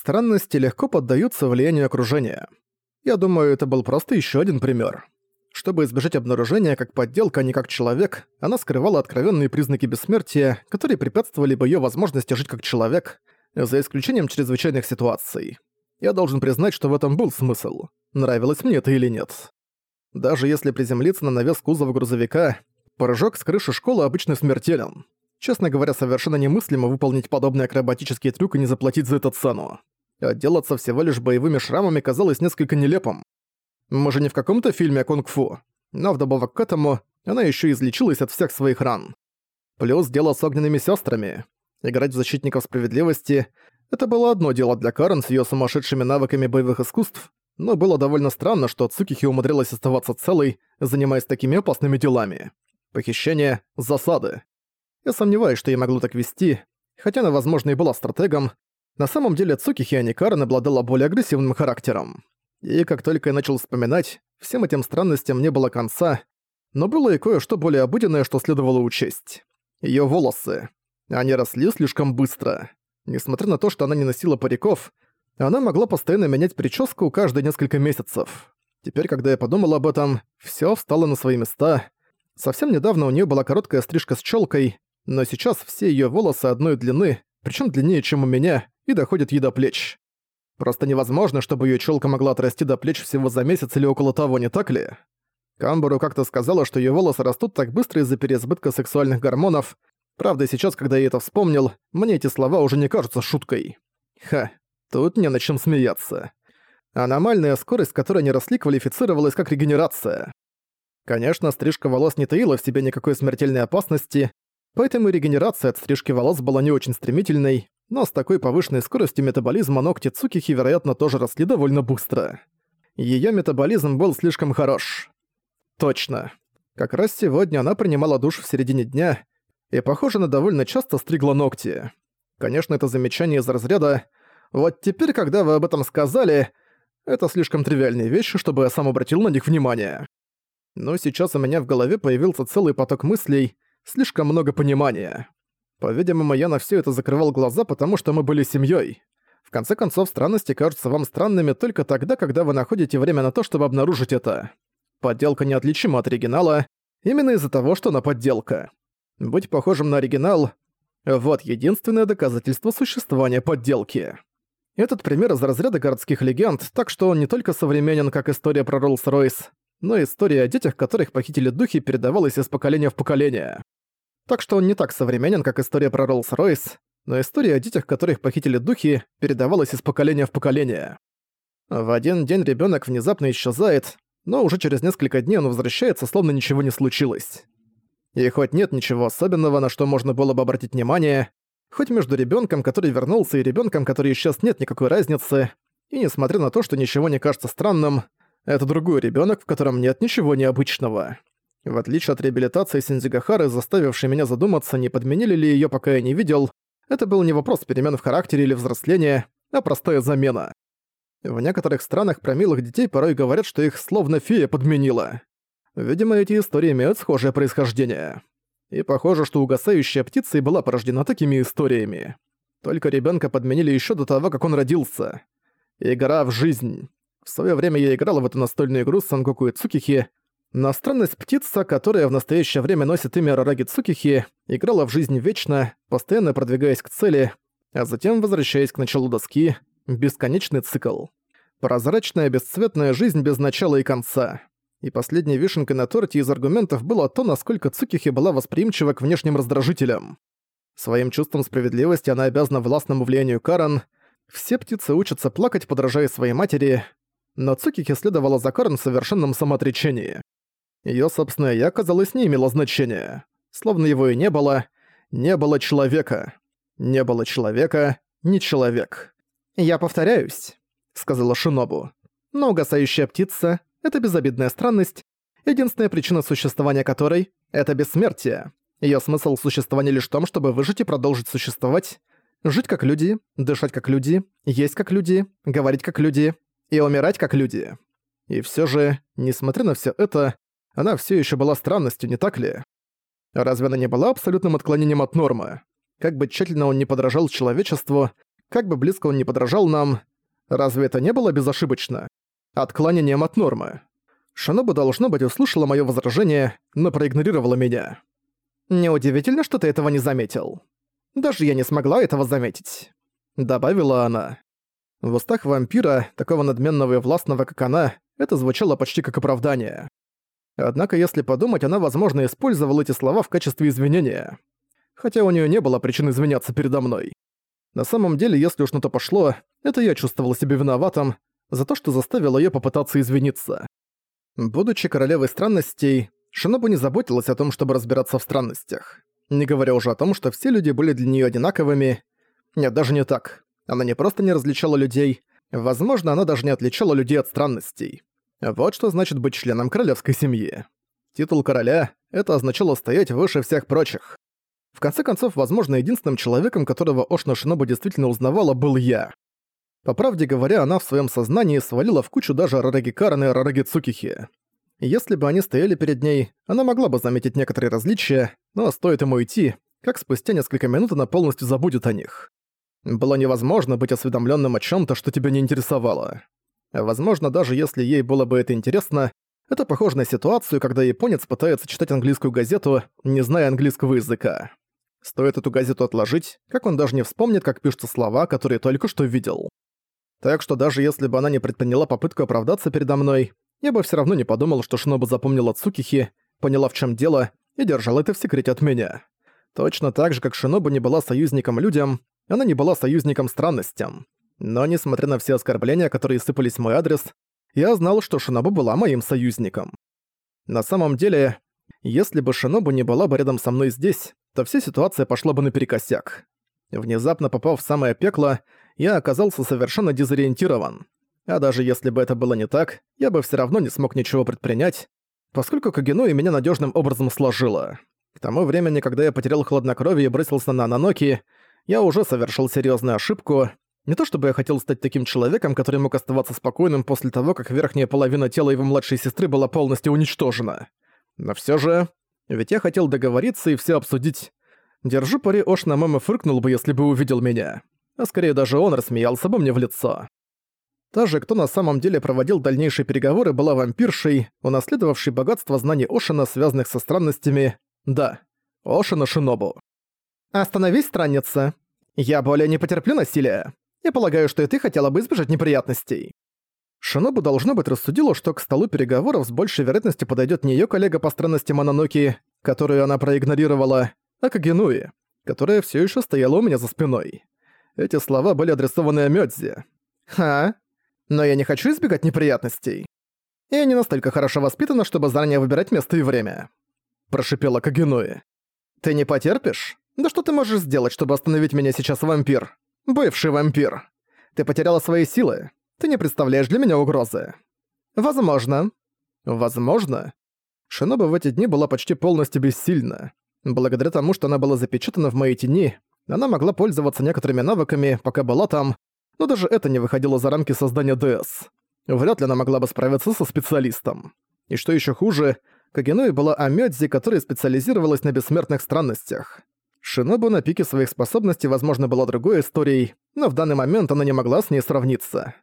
странности легко поддаются влиянию окружения. Я думаю, это был просто еще один пример. Чтобы избежать обнаружения как подделка, а не как человек, она скрывала откровенные признаки бессмертия, которые препятствовали бы ее возможности жить как человек, за исключением чрезвычайных ситуаций. Я должен признать, что в этом был смысл. Нравилось мне это или нет. Даже если приземлиться на навес кузова грузовика, прыжок с крыши школы обычно смертелен. Честно говоря, совершенно немыслимо выполнить подобный акробатический трюк и не заплатить за это цену. Отделаться всего лишь боевыми шрамами казалось несколько нелепым. Мы же не в каком-то фильме о кунг-фу. Но вдобавок к этому, она еще излечилась от всех своих ран. Плюс дело с огненными сестрами. Играть в защитников справедливости — это было одно дело для Карен с ее сумасшедшими навыками боевых искусств, но было довольно странно, что Цукихи умудрилась оставаться целой, занимаясь такими опасными делами. Похищение, засады. Я сомневаюсь, что я могла так вести, хотя она, возможно, и была стратегом. На самом деле Цукихи Аникарен обладала более агрессивным характером. И как только я начал вспоминать, всем этим странностям не было конца, но было и кое-что более обыденное, что следовало учесть. Её волосы. Они росли слишком быстро. Несмотря на то, что она не носила париков, она могла постоянно менять прическу каждые несколько месяцев. Теперь, когда я подумал об этом, всё встало на свои места. Совсем недавно у неё была короткая стрижка с чёлкой, но сейчас все её волосы одной длины, причём длиннее, чем у меня, и доходят ей до плеч. Просто невозможно, чтобы её чёлка могла отрасти до плеч всего за месяц или около того, не так ли? Камбару как-то сказала, что её волосы растут так быстро из-за переизбытка сексуальных гормонов. Правда, сейчас, когда я это вспомнил, мне эти слова уже не кажутся шуткой. Ха, тут не на чем смеяться. Аномальная скорость, которой они росли, квалифицировалась как регенерация. Конечно, стрижка волос не таила в себе никакой смертельной опасности, Поэтому регенерация от стрижки волос была не очень стремительной, но с такой повышенной скоростью метаболизма ногти Цукихи, вероятно, тоже росли довольно быстро. Её метаболизм был слишком хорош. Точно. Как раз сегодня она принимала душ в середине дня и, похоже, она довольно часто стригла ногти. Конечно, это замечание из разряда «Вот теперь, когда вы об этом сказали, это слишком тривиальные вещи, чтобы я сам обратил на них внимание». Но сейчас у меня в голове появился целый поток мыслей, слишком много понимания. По-видимому, я на все это закрывал глаза, потому что мы были семьей. В конце концов, странности кажутся вам странными только тогда, когда вы находите время на то, чтобы обнаружить это. Подделка неотличима от оригинала, именно из-за того, что она подделка. Быть похожим на оригинал — вот единственное доказательство существования подделки. Этот пример из разряда городских легенд, так что он не только современен, как история про Роллс-Ройс, но история о детях, которых похитили духи, передавалась из поколения в поколение. Так что он не так современен, как история про Роллс-Ройс, но история о детях, которых похитили духи, передавалась из поколения в поколение. В один день ребенок внезапно исчезает, но уже через несколько дней он возвращается, словно ничего не случилось. И хоть нет ничего особенного, на что можно было бы обратить внимание, хоть между ребенком, который вернулся, и ребенком, который исчез, нет никакой разницы, и несмотря на то, что ничего не кажется странным, это другой ребенок, в котором нет ничего необычного. В отличие от реабилитации Синдзигахары, заставившей меня задуматься, не подменили ли ее, пока я не видел, это был не вопрос перемен в характере или взросления, а простая замена. В некоторых странах про милых детей порой говорят, что их словно фея подменила. Видимо, эти истории имеют схожее происхождение. И похоже, что угасающая птица и была порождена такими историями. Только ребенка подменили еще до того, как он родился. Игра в жизнь. В свое время я играла в эту настольную игру с Сангоку и Цукихи, но странность птица, которая в настоящее время носит имя Рараги Цукихи, играла в жизнь вечно, постоянно продвигаясь к цели, а затем возвращаясь к началу доски, бесконечный цикл. Прозрачная бесцветная жизнь без начала и конца. И последней вишенкой на торте из аргументов было то, насколько Цукихи была восприимчива к внешним раздражителям. Своим чувством справедливости она обязана властному влиянию Каран. Все птицы учатся плакать, подражая своей матери, но Цукихи следовала за Каран в совершенном самоотречении. Её собственное «я», казалось, не имело значения. Словно его и не было. Не было человека. Не было человека, не человек. «Я повторяюсь», — сказала Шинобу. «Но угасающая птица — это безобидная странность, единственная причина существования которой — это бессмертие. Её смысл существования лишь в том, чтобы выжить и продолжить существовать, жить как люди, дышать как люди, есть как люди, говорить как люди и умирать как люди. И всё же, несмотря на всё это, она все еще была странностью, не так ли? Разве она не была абсолютным отклонением от нормы? Как бы тщательно он не подражал человечеству, Как бы близко он ни подражал нам, разве это не было безошибочно? Отклонением от нормы. Шинобу, должно быть, услышала моё возражение, но проигнорировала меня. «Неудивительно, что ты этого не заметил. Даже я не смогла этого заметить», — добавила она. В устах вампира, такого надменного и властного, как она, это звучало почти как оправдание. Однако, если подумать, она, возможно, использовала эти слова в качестве извинения. Хотя у неё не было причин извиняться передо мной. На самом деле, если уж на то пошло, это я чувствовала себя виноватым за то, что заставила её попытаться извиниться. Будучи королевой странностей, Шинобу не заботилась о том, чтобы разбираться в странностях. Не говоря уже о том, что все люди были для неё одинаковыми. Нет, даже не так. Она не просто не различала людей, возможно, она даже не отличала людей от странностей. Вот что значит быть членом королевской семьи. Титул короля — это означало стоять выше всех прочих. В конце концов, возможно, единственным человеком, которого Ошна Шинобу действительно узнавала, был я. По правде говоря, она в своем сознании свалила в кучу даже Рараги Карана и Рараги Цукихи. Если бы они стояли перед ней, она могла бы заметить некоторые различия, но стоит ему уйти, как спустя несколько минут она полностью забудет о них. Было невозможно быть осведомленным о чем то что тебя не интересовало. Возможно, даже если ей было бы это интересно, это похоже на ситуацию, когда японец пытается читать английскую газету, не зная английского языка. Стоит эту газету отложить, как он даже не вспомнит, как пишутся слова, которые только что видел. Так что даже если бы она не предприняла попытку оправдаться передо мной, я бы все равно не подумал, что Шинобу запомнила Цукихи, поняла в чем дело и держала это в секрете от меня. Точно так же, как Шинобу не была союзником людям, она не была союзником странностям. Но несмотря на все оскорбления, которые сыпались в мой адрес, я знал, что Шинобу была моим союзником. На самом деле, если бы Шинобу не была бы рядом со мной здесь, то вся ситуация пошла бы наперекосяк. Внезапно попав в самое пекло, я оказался совершенно дезориентирован. А даже если бы это было не так, я бы все равно не смог ничего предпринять, поскольку Кагенуи меня надежным образом сложило. К тому времени, когда я потерял хладнокровие и бросился на Ананоки, я уже совершил серьезную ошибку. Не то чтобы я хотел стать таким человеком, который мог оставаться спокойным после того, как верхняя половина тела его младшей сестры была полностью уничтожена. Но все же... Ведь я хотел договориться и все обсудить. Держу пари, Ошна Мэма фыркнул бы, если бы увидел меня. А скорее даже он рассмеялся бы мне в лицо. Та же, кто на самом деле проводил дальнейшие переговоры, была вампиршей, унаследовавшей богатство знаний Ошина, связанных со странностями. Да, Ошина Шинобу. «Остановись, странница. Я более не потерплю насилия. Я полагаю, что и ты хотела бы избежать неприятностей». Шинобу должно быть рассудила, что к столу переговоров с большей вероятностью подойдет не ее коллега по странности Мононоки, которую она проигнорировала, а Кагенуи, которая все еще стояла у меня за спиной. Эти слова были адресованы Мёдзи. «Ха? Но я не хочу избегать неприятностей. Я не настолько хорошо воспитана, чтобы заранее выбирать место и время», – прошипела Кагенуи. «Ты не потерпишь? Да что ты можешь сделать, чтобы остановить меня сейчас, вампир? Бывший вампир. Ты потеряла свои силы. Ты не представляешь для меня угрозы. Возможно. Возможно. Шиноба в эти дни была почти полностью бессильна. Благодаря тому, что она была запечатана в моей тени, она могла пользоваться некоторыми навыками, пока была там, но даже это не выходило за рамки создания ДС. Вряд ли она могла бы справиться со специалистом. И что еще хуже, Кагенуи была Амёдзи, которая специализировалась на бессмертных странностях. Шинобу на пике своих способностей, возможно, была другой историей, но в данный момент она не могла с ней сравниться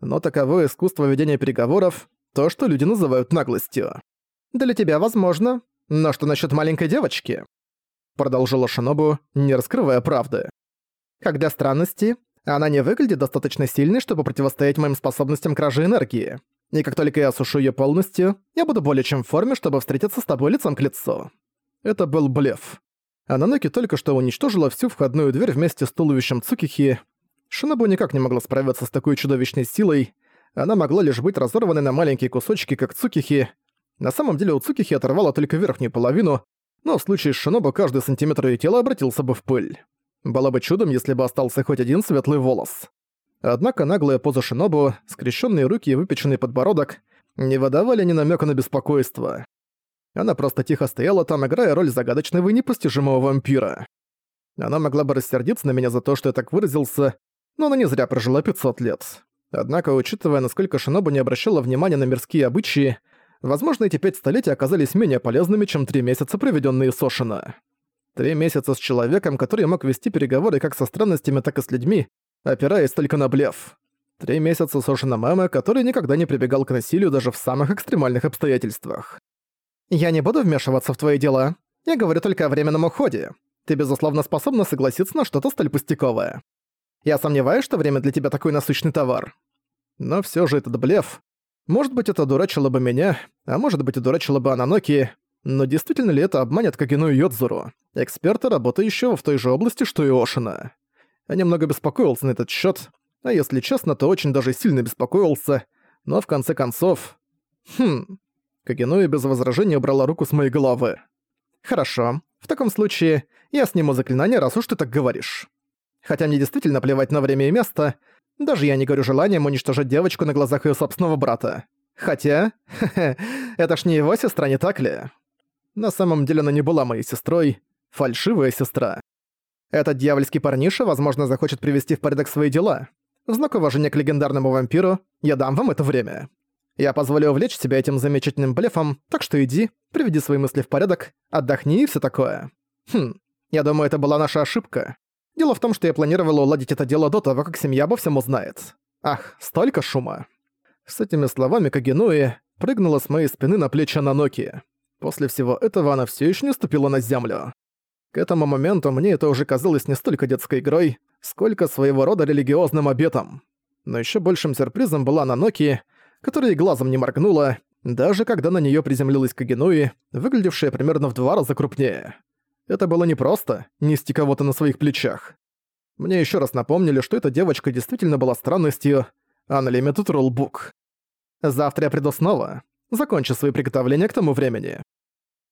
но таково искусство ведения переговоров, то, что люди называют наглостью. «Для тебя возможно, но что насчет маленькой девочки?» Продолжила Шинобу, не раскрывая правды. «Когда странности, она не выглядит достаточно сильной, чтобы противостоять моим способностям кражи энергии. И как только я осушу ее полностью, я буду более чем в форме, чтобы встретиться с тобой лицом к лицу». Это был блеф. Ананоки только что уничтожила всю входную дверь вместе с туловищем Цукихи, Шинобу никак не могла справиться с такой чудовищной силой, она могла лишь быть разорванной на маленькие кусочки, как Цукихи. На самом деле у Цукихи оторвала только верхнюю половину, но в случае с Шинобу каждый сантиметр её тела обратился бы в пыль. Было бы чудом, если бы остался хоть один светлый волос. Однако наглая поза Шинобу, скрещенные руки и выпеченный подбородок не выдавали ни намека на беспокойство. Она просто тихо стояла там, играя роль загадочного и непостижимого вампира. Она могла бы рассердиться на меня за то, что я так выразился, но она не зря прожила 500 лет. Однако, учитывая, насколько Шинобу не обращала внимания на мирские обычаи, возможно, эти пять столетий оказались менее полезными, чем три месяца, проведенные с Ошина. Три месяца с человеком, который мог вести переговоры как со странностями, так и с людьми, опираясь только на блеф. Три месяца Сошина Мэма, который никогда не прибегал к насилию даже в самых экстремальных обстоятельствах. «Я не буду вмешиваться в твои дела. Я говорю только о временном уходе. Ты, безусловно, способна согласиться на что-то столь пустяковое. Я сомневаюсь, что время для тебя такой насущный товар. Но все же этот блеф. Может быть, это дурачило бы меня, а может быть, и дурачило бы Ананоки, но действительно ли это обманет Кагину Йодзуру, эксперта, работающего в той же области, что и Ошина? Я немного беспокоился на этот счет, а если честно, то очень даже сильно беспокоился, но в конце концов... Хм... Кагенуи без возражения убрала руку с моей головы. «Хорошо. В таком случае я сниму заклинание, раз уж ты так говоришь. Хотя мне действительно плевать на время и место, даже я не говорю желанием уничтожить девочку на глазах ее собственного брата. Хотя, это ж не его сестра, не так ли? На самом деле она не была моей сестрой, фальшивая сестра. Этот дьявольский парниша, возможно, захочет привести в порядок свои дела. В знак уважения к легендарному вампиру я дам вам это время. Я позволю увлечь тебя этим замечательным блефом, так что иди, приведи свои мысли в порядок, отдохни и все такое. Хм, я думаю, это была наша ошибка. Дело в том, что я планировала уладить это дело до того, как семья обо всем узнает. Ах, столько шума. С этими словами Кагенуи прыгнула с моей спины на плечи Наноки. После всего этого она все еще не ступила на землю. К этому моменту мне это уже казалось не столько детской игрой, сколько своего рода религиозным обетом. Но еще большим сюрпризом была Наноки, которая глазом не моргнула, даже когда на нее приземлилась Кагенуи, выглядевшая примерно в два раза крупнее. Это было непросто — нести кого-то на своих плечах. Мне еще раз напомнили, что эта девочка действительно была странностью Unlimited Rulebook. Завтра я приду снова. Закончу свои приготовления к тому времени.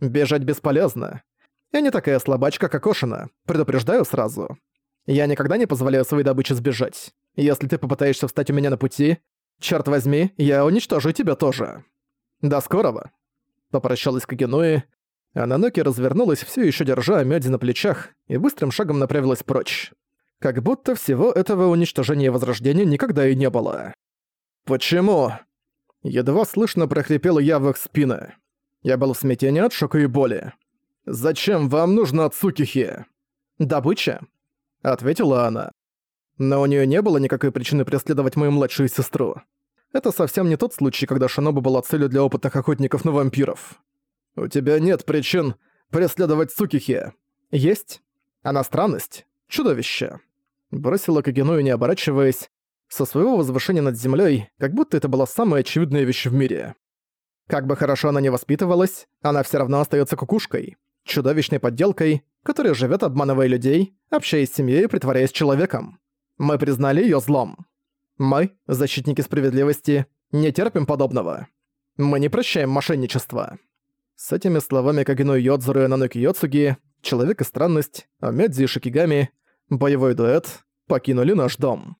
Бежать бесполезно. Я не такая слабачка, как Ошина, предупреждаю сразу. Я никогда не позволяю своей добыче сбежать. Если ты попытаешься встать у меня на пути, черт возьми, я уничтожу тебя тоже. До скорого. Попрощалась Кагенуи, а Наноки развернулась, все еще держа Амёди на плечах, и быстрым шагом направилась прочь. Как будто всего этого уничтожения и возрождения никогда и не было. «Почему?» Едва слышно прохрипела я в их спины. Я был в смятении от шока и боли. «Зачем вам нужно от Сукихи?» «Добыча», — ответила она. Но у нее не было никакой причины преследовать мою младшую сестру. Это совсем не тот случай, когда Шиноба была целью для опытных охотников на вампиров. «У тебя нет причин преследовать Сукихи». «Есть. Она странность. Чудовище». Бросила Кагеною, не оборачиваясь, со своего возвышения над землей, как будто это была самая очевидная вещь в мире. Как бы хорошо она ни воспитывалась, она все равно остается кукушкой, чудовищной подделкой, которая живет обманывая людей, общаясь с семьей и притворяясь человеком. Мы признали ее злом. Мы, защитники справедливости, не терпим подобного. Мы не прощаем мошенничество. С этими словами Кагину Йодзуру и Наноки Йоцуги, Человек и Странность, Амедзи и Шикигами, боевой дуэт, покинули наш дом.